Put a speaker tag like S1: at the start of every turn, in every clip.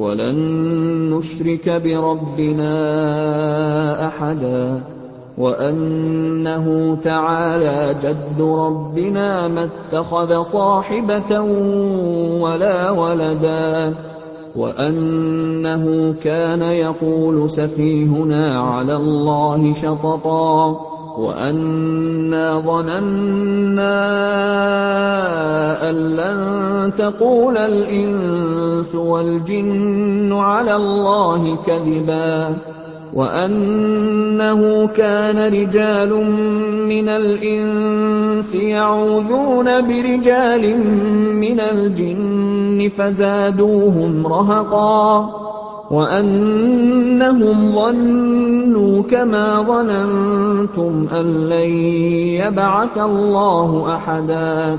S1: وَلَن نُّشْرِكَ بِرَبِّنَا أَحَدًا وَأَنَّهُ تَعَالَىٰ جَدُّ رَبِّنَا مَا اتَّخَذَ صَاحِبَةً وَلَا وَلَدًا وَأَنَّهُ كَانَ يَقُولُ سَفِيهُنَا عَلَى اللَّهِ شَطَطًا وَأَنَّا ظَنَنَّا أَن لَّن تَقُولَ الْإِنسُ وَالْجِنُّ عَلَى اللَّهِ كَذِبًا وَأَنَّهُ كَانَ رِجَالٌ مِّنَ الْإِنسِ يَعُوذُونَ بِرِجَالٍ مِّنَ الْجِنِّ فَزَادُوهُمْ رَهَقًا وَأَنَّهُمْ ظَنُّوا كَمَا ظَنَنتُمْ أَن لَّن يَبْعَثَ اللَّهُ أَحَدًا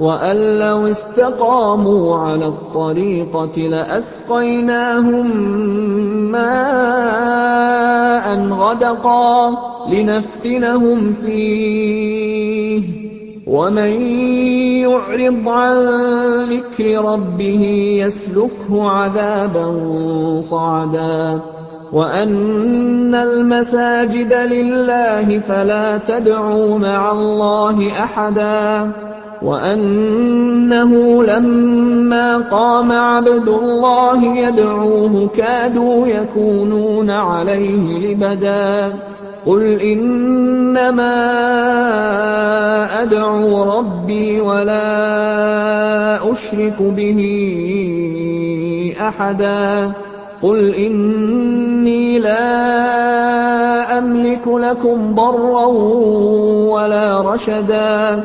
S1: وَأَن لَّوِ اسْتَقَامُوا عَلَى الطَّرِيقَةِ لَأَسْقَيْنَاهُم مَّاءً غَدَقًا لِّنَفْتِنَهُمْ فِيهِ ۚ وَمَن يُعْرِضْ عَن ذِكْرِ رَبِّهِ يَسْلُكْهُ عَذَابًا صَعَدًا وَأَنَّ الْمَسَاجِدَ لِلَّهِ فَلَا تَدْعُوا مَعَ اللَّهِ أَحَدًا وَأَنَّهُ لَمَّا قَامَ عَبْدُ اللَّهِ يَدْعُوهُ كَادُوا يَكُونُونَ عَلَيْهِ لِبَدًا. قُلْ إِنَّمَا أَدْعُو رَبِّي وَلَا أُشْرِكُ بِهِ أَحَدًا. قُلْ إِنِّي لَا أَمْلِكُ لَكُمْ ضَرًّا وَلَا رَشَدًا.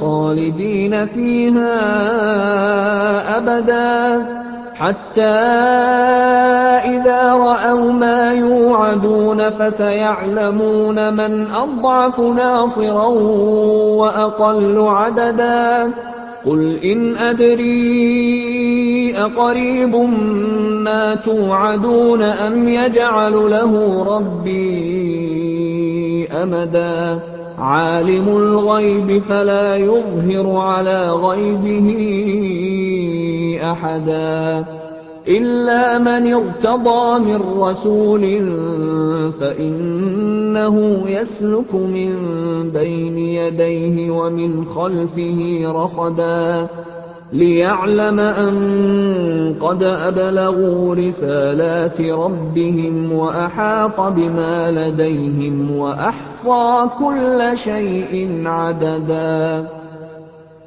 S1: خَالِدِينَ فِيهَا أَبَدًا حَتَّىٰ إِذَا رَأَوْا مَا يُوعَدُونَ فَسَيَعْلَمُونَ مَنْ أَضْعَفُ نَاصِرًا وَأَقَلُّ عَدَدًا قُلْ إِنْ أَدْرِي أَقَرِيبٌ مَّا تُوعَدُونَ أَمْ يَجْعَلُ لَهُ رَبِّي أَمَدًا عَالِمُ الْغَيْبِ فَلَا يُظْهِرُ عَلَىٰ غَيْبِهِ أَحَدًا إِلَّا مَنِ ارْتَضَىٰ مِن رَّسُولٍ فَإِنَّهُ يَسْلُكُ مِن بَيْنِ يَدَيْهِ وَمِنْ خَلْفِهِ رَصَدًا لِّيَعْلَمَ أَن قَدْ أَبْلَغُوا رِسَالَاتِ رَبِّهِمْ وَأَحَاطَ بِمَا لَدَيْهِمْ وَأَحْصَىٰ كُلَّ شَيْءٍ عَدَدًا.